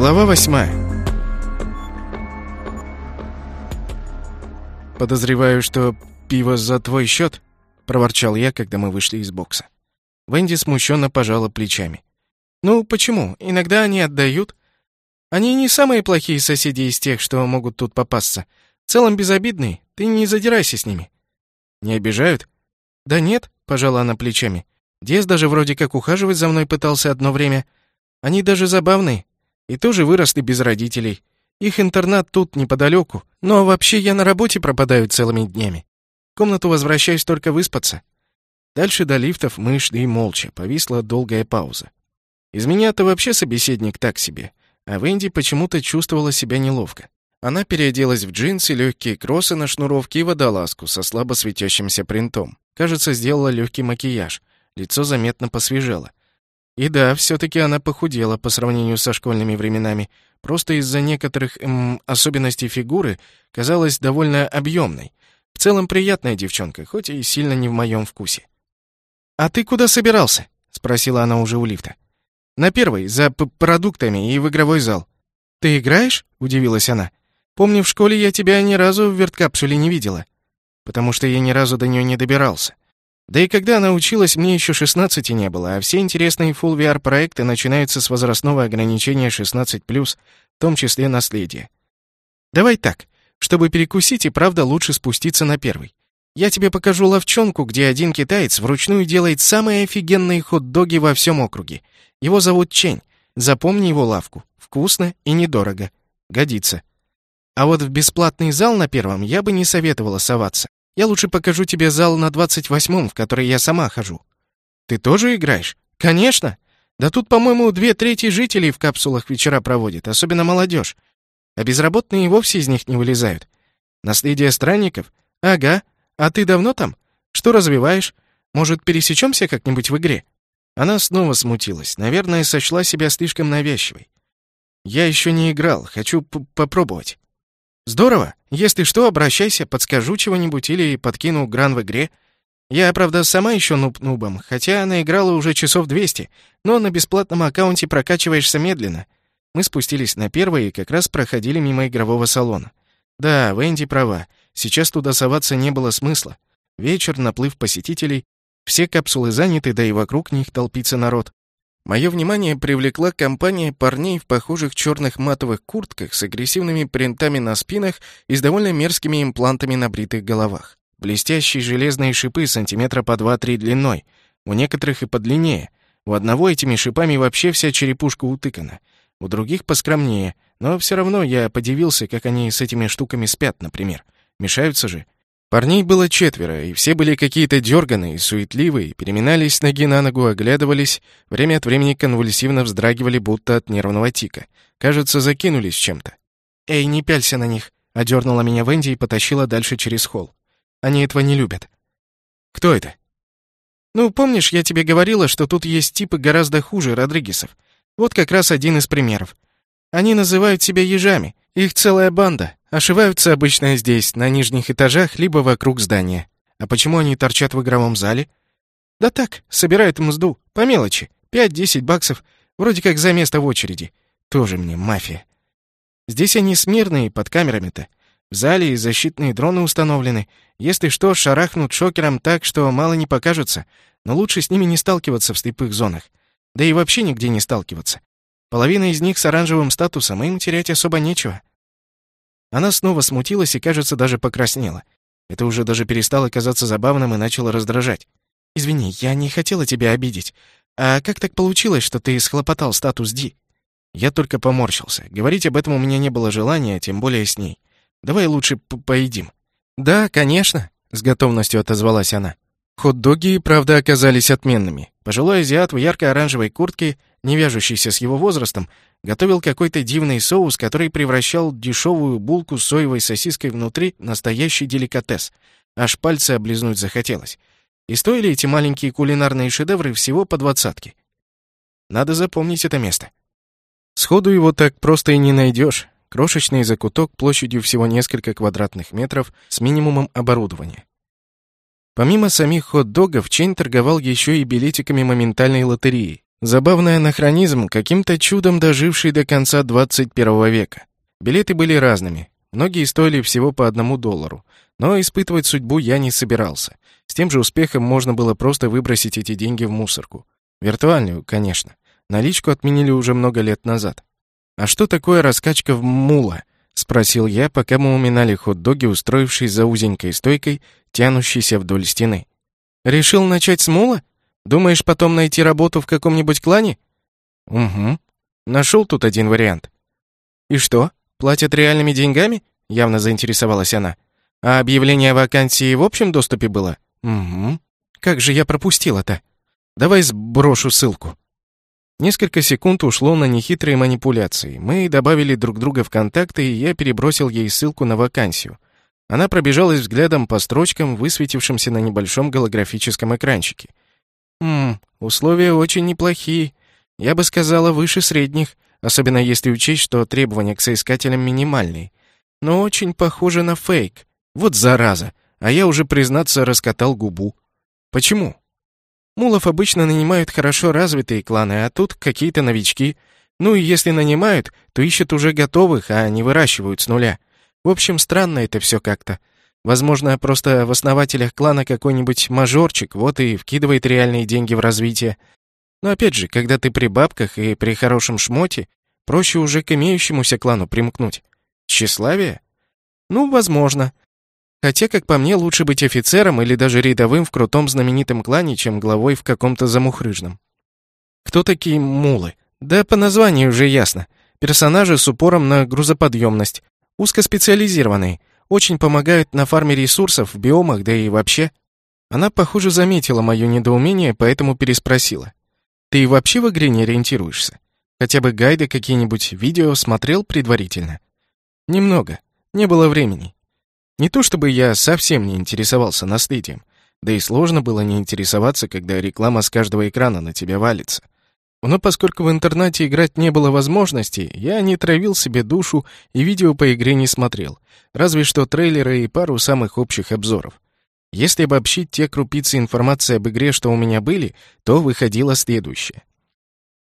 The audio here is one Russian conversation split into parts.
Глава восьмая. «Подозреваю, что пиво за твой счет», — проворчал я, когда мы вышли из бокса. Венди смущенно пожала плечами. «Ну, почему? Иногда они отдают. Они не самые плохие соседи из тех, что могут тут попасться. В целом безобидные, ты не задирайся с ними». «Не обижают?» «Да нет», — пожала она плечами. «Дес даже вроде как ухаживать за мной пытался одно время. Они даже забавные. И тоже выросли без родителей. Их интернат тут неподалеку. Но вообще я на работе пропадаю целыми днями. В комнату возвращаюсь только выспаться. Дальше до лифтов мы шли молча. Повисла долгая пауза. Из меня-то вообще собеседник так себе. А Венди почему-то чувствовала себя неловко. Она переоделась в джинсы, легкие кроссы на шнуровке и водолазку со слабо светящимся принтом. Кажется, сделала легкий макияж. Лицо заметно посвежело. И да, все-таки она похудела по сравнению со школьными временами. Просто из-за некоторых эм, особенностей фигуры казалась довольно объемной. В целом приятная девчонка, хоть и сильно не в моем вкусе. «А ты куда собирался?» — спросила она уже у лифта. «На первый, за продуктами и в игровой зал». «Ты играешь?» — удивилась она. «Помню, в школе я тебя ни разу в верткапсуле не видела, потому что я ни разу до нее не добирался. Да и когда она училась, мне еще 16 не было, а все интересные Full VR проекты начинаются с возрастного ограничения 16+, в том числе наследие. Давай так, чтобы перекусить и правда лучше спуститься на первый. Я тебе покажу ловчонку, где один китаец вручную делает самые офигенные хот-доги во всем округе. Его зовут Чень. Запомни его лавку. Вкусно и недорого. Годится. А вот в бесплатный зал на первом я бы не советовала соваться. Я лучше покажу тебе зал на двадцать восьмом, в который я сама хожу. Ты тоже играешь? Конечно. Да тут, по-моему, две трети жителей в капсулах вечера проводят, особенно молодежь. А безработные и вовсе из них не вылезают. Наследие странников? Ага. А ты давно там? Что развиваешь? Может, пересечемся как-нибудь в игре? Она снова смутилась. Наверное, сочла себя слишком навязчивой. Я еще не играл, хочу попробовать. Здорово. Если что, обращайся, подскажу чего-нибудь или подкину гран в игре. Я, правда, сама еще нуб-нубом, хотя она играла уже часов 200, но на бесплатном аккаунте прокачиваешься медленно. Мы спустились на первый и как раз проходили мимо игрового салона. Да, Венди права. Сейчас туда соваться не было смысла. Вечер, наплыв посетителей, все капсулы заняты, да и вокруг них толпится народ. Мое внимание привлекла компания парней в похожих черных матовых куртках с агрессивными принтами на спинах и с довольно мерзкими имплантами на бритых головах. Блестящие железные шипы сантиметра по 2-3 длиной, у некоторых и подлиннее. У одного этими шипами вообще вся черепушка утыкана, у других поскромнее, но все равно я подивился, как они с этими штуками спят, например. Мешаются же. Парней было четверо, и все были какие-то дерганые, суетливые, переминались ноги на ногу, оглядывались, время от времени конвульсивно вздрагивали, будто от нервного тика. Кажется, закинулись чем-то. «Эй, не пялься на них!» — одернула меня Венди и потащила дальше через холл. «Они этого не любят». «Кто это?» «Ну, помнишь, я тебе говорила, что тут есть типы гораздо хуже Родригесов? Вот как раз один из примеров. Они называют себя ежами. Их целая банда. Ошиваются обычно здесь, на нижних этажах, либо вокруг здания. А почему они торчат в игровом зале? Да так, собирают мзду, по мелочи. Пять-десять баксов, вроде как за место в очереди. Тоже мне мафия. Здесь они смирные, под камерами-то. В зале и защитные дроны установлены. Если что, шарахнут шокером так, что мало не покажется. Но лучше с ними не сталкиваться в слепых зонах. Да и вообще нигде не сталкиваться. Половина из них с оранжевым статусом, им терять особо нечего. Она снова смутилась и, кажется, даже покраснела. Это уже даже перестало казаться забавным и начало раздражать. «Извини, я не хотела тебя обидеть. А как так получилось, что ты схлопотал статус Ди?» Я только поморщился. Говорить об этом у меня не было желания, тем более с ней. «Давай лучше поедим». «Да, конечно», — с готовностью отозвалась она. Хот-доги, правда, оказались отменными. Пожилой азиат в ярко-оранжевой куртке не вяжущийся с его возрастом, готовил какой-то дивный соус, который превращал дешевую булку с соевой сосиской внутри в настоящий деликатес. Аж пальцы облизнуть захотелось. И стоили эти маленькие кулинарные шедевры всего по двадцатке. Надо запомнить это место. Сходу его так просто и не найдешь. Крошечный закуток площадью всего несколько квадратных метров с минимумом оборудования. Помимо самих хот-догов, Чейн торговал еще и билетиками моментальной лотереи. Забавный анахронизм, каким-то чудом доживший до конца 21 века. Билеты были разными. Многие стоили всего по одному доллару. Но испытывать судьбу я не собирался. С тем же успехом можно было просто выбросить эти деньги в мусорку. Виртуальную, конечно. Наличку отменили уже много лет назад. «А что такое раскачка в мула?» — спросил я, пока мы уминали хот-доги, устроившись за узенькой стойкой, тянущейся вдоль стены. «Решил начать с мула? Думаешь, потом найти работу в каком-нибудь клане?» «Угу. Нашел тут один вариант». «И что, платят реальными деньгами?» — явно заинтересовалась она. «А объявление о вакансии в общем доступе было?» «Угу. Как же я пропустил это? Давай сброшу ссылку». Несколько секунд ушло на нехитрые манипуляции. Мы добавили друг друга в контакты, и я перебросил ей ссылку на вакансию. Она пробежалась взглядом по строчкам, высветившимся на небольшом голографическом экранчике. «Ммм, условия очень неплохие. Я бы сказала, выше средних, особенно если учесть, что требования к соискателям минимальные. Но очень похоже на фейк. Вот зараза. А я уже, признаться, раскатал губу. Почему? Мулов обычно нанимают хорошо развитые кланы, а тут какие-то новички. Ну и если нанимают, то ищут уже готовых, а не выращивают с нуля. В общем, странно это все как-то. Возможно, просто в основателях клана какой-нибудь мажорчик, вот и вкидывает реальные деньги в развитие. Но опять же, когда ты при бабках и при хорошем шмоте, проще уже к имеющемуся клану примкнуть. Тщеславие? Ну, возможно. Хотя, как по мне, лучше быть офицером или даже рядовым в крутом знаменитом клане, чем главой в каком-то замухрыжном. Кто такие мулы? Да по названию уже ясно. Персонажи с упором на грузоподъемность, узкоспециализированные, очень помогают на фарме ресурсов в биомах, да и вообще. Она, похоже, заметила мое недоумение, поэтому переспросила. Ты вообще в игре не ориентируешься? Хотя бы гайды какие-нибудь, видео смотрел предварительно? Немного. Не было времени. Не то чтобы я совсем не интересовался наследием, да и сложно было не интересоваться, когда реклама с каждого экрана на тебя валится. Но поскольку в интернете играть не было возможности, я не травил себе душу и видео по игре не смотрел, разве что трейлеры и пару самых общих обзоров. Если обобщить те крупицы информации об игре, что у меня были, то выходило следующее.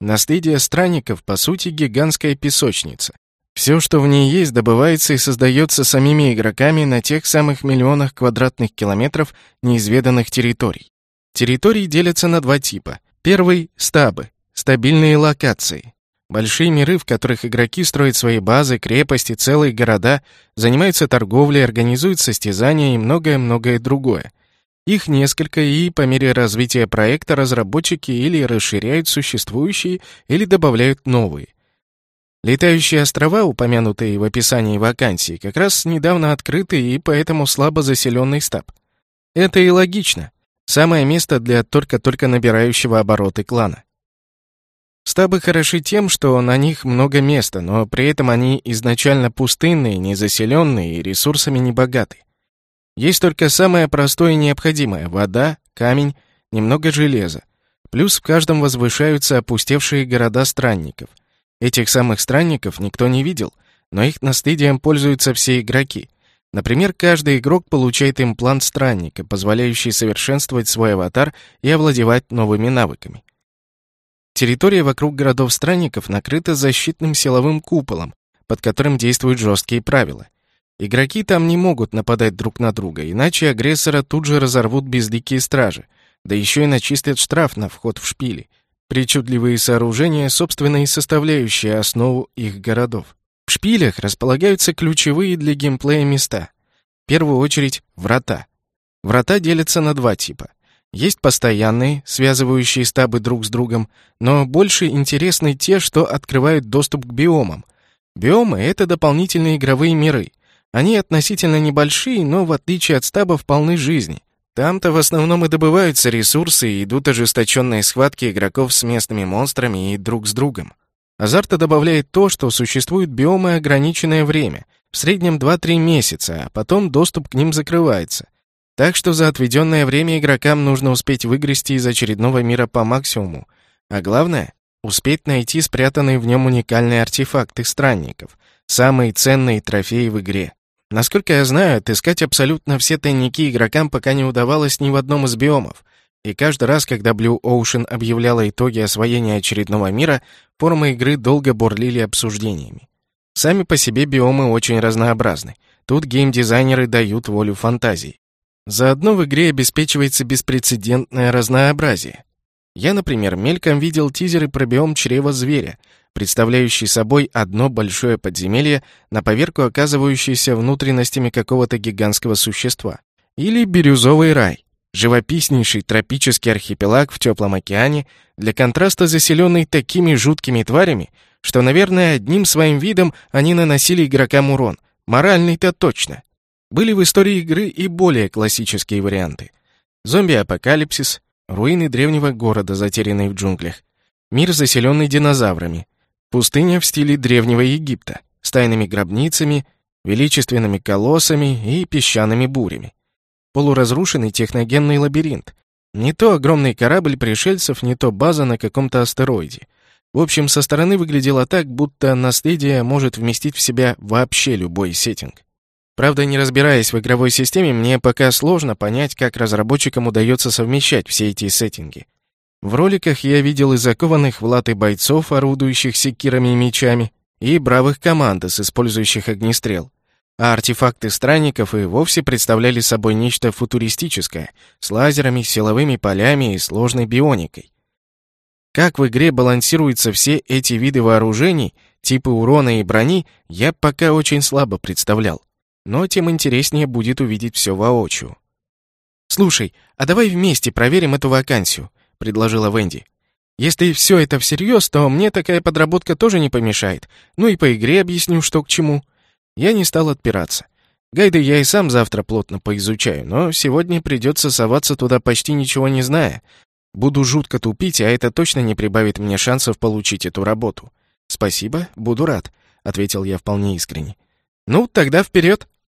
Наследие странников, по сути, гигантская песочница, все, что в ней есть, добывается и создается самими игроками на тех самых миллионах квадратных километров неизведанных территорий. Территории делятся на два типа. Первый — стабы, стабильные локации. Большие миры, в которых игроки строят свои базы, крепости, целые города, занимаются торговлей, организуют состязания и многое-многое другое. Их несколько, и по мере развития проекта разработчики или расширяют существующие, или добавляют новые. Летающие острова, упомянутые в описании вакансии, как раз недавно открыты и поэтому слабо заселенный стаб. Это и логично. Самое место для только-только набирающего обороты клана. Стабы хороши тем, что на них много места, но при этом они изначально пустынные, незаселенные и ресурсами не богаты. Есть только самое простое и необходимое — вода, камень, немного железа. Плюс в каждом возвышаются опустевшие города странников — Этих самых странников никто не видел, но их наследием пользуются все игроки. Например, каждый игрок получает имплант странника, позволяющий совершенствовать свой аватар и овладевать новыми навыками. Территория вокруг городов странников накрыта защитным силовым куполом, под которым действуют жесткие правила. Игроки там не могут нападать друг на друга, иначе агрессора тут же разорвут безликие стражи, да еще и начистят штраф на вход в шпили — Причудливые сооружения — собственные составляющие основу их городов. В шпилях располагаются ключевые для геймплея места. В первую очередь — врата. Врата делятся на два типа. Есть постоянные, связывающие стабы друг с другом, но больше интересны те, что открывают доступ к биомам. Биомы — это дополнительные игровые миры. Они относительно небольшие, но в отличие от стабов полны жизни. Там-то в основном и добываются ресурсы, и идут ожесточенные схватки игроков с местными монстрами и друг с другом. Азарта добавляет то, что существуют биомы ограниченное время, в среднем 2-3 месяца, а потом доступ к ним закрывается. Так что за отведенное время игрокам нужно успеть выгрести из очередного мира по максимуму. А главное — успеть найти спрятанные в нем уникальные артефакты странников, самые ценные трофеи в игре. Насколько я знаю, отыскать абсолютно все тайники игрокам пока не удавалось ни в одном из биомов. и каждый раз, когда Blue Ocean объявляла итоги освоения очередного мира, форумы игры долго бурлили обсуждениями. Сами по себе биомы очень разнообразны. Тут геймдизайнеры дают волю фантазии. Заодно в игре обеспечивается беспрецедентное разнообразие. Я, например, мельком видел тизеры про биом чрева зверя, представляющий собой одно большое подземелье, на поверку оказывающееся внутренностями какого-то гигантского существа. Или бирюзовый рай, живописнейший тропический архипелаг в теплом океане, для контраста заселенный такими жуткими тварями, что, наверное, одним своим видом они наносили игрокам урон. Моральный-то точно. Были в истории игры и более классические варианты. Зомби-апокалипсис, руины древнего города, затерянные в джунглях, мир, заселенный динозаврами, пустыня в стиле древнего Египта, с тайными гробницами, величественными колоссами и песчаными бурями, полуразрушенный техногенный лабиринт, не то огромный корабль пришельцев, не то база на каком-то астероиде. В общем, со стороны выглядело так, будто наследие может вместить в себя вообще любой сеттинг. Правда, не разбираясь в игровой системе, мне пока сложно понять, как разработчикам удается совмещать все эти сеттинги. В роликах я видел и закованных в латы бойцов, орудующих секирами и мечами, и бравых командос, использующих огнестрел. А артефакты странников и вовсе представляли собой нечто футуристическое, с лазерами, силовыми полями и сложной бионикой. Как в игре балансируются все эти виды вооружений, типы урона и брони, я пока очень слабо представлял но тем интереснее будет увидеть все воочию. «Слушай, а давай вместе проверим эту вакансию», — предложила Венди. «Если все это всерьез, то мне такая подработка тоже не помешает. Ну и по игре объясню, что к чему». Я не стал отпираться. Гайды я и сам завтра плотно поизучаю, но сегодня придется соваться туда почти ничего не зная. Буду жутко тупить, а это точно не прибавит мне шансов получить эту работу. «Спасибо, буду рад», — ответил я вполне искренне. «Ну, тогда вперед!»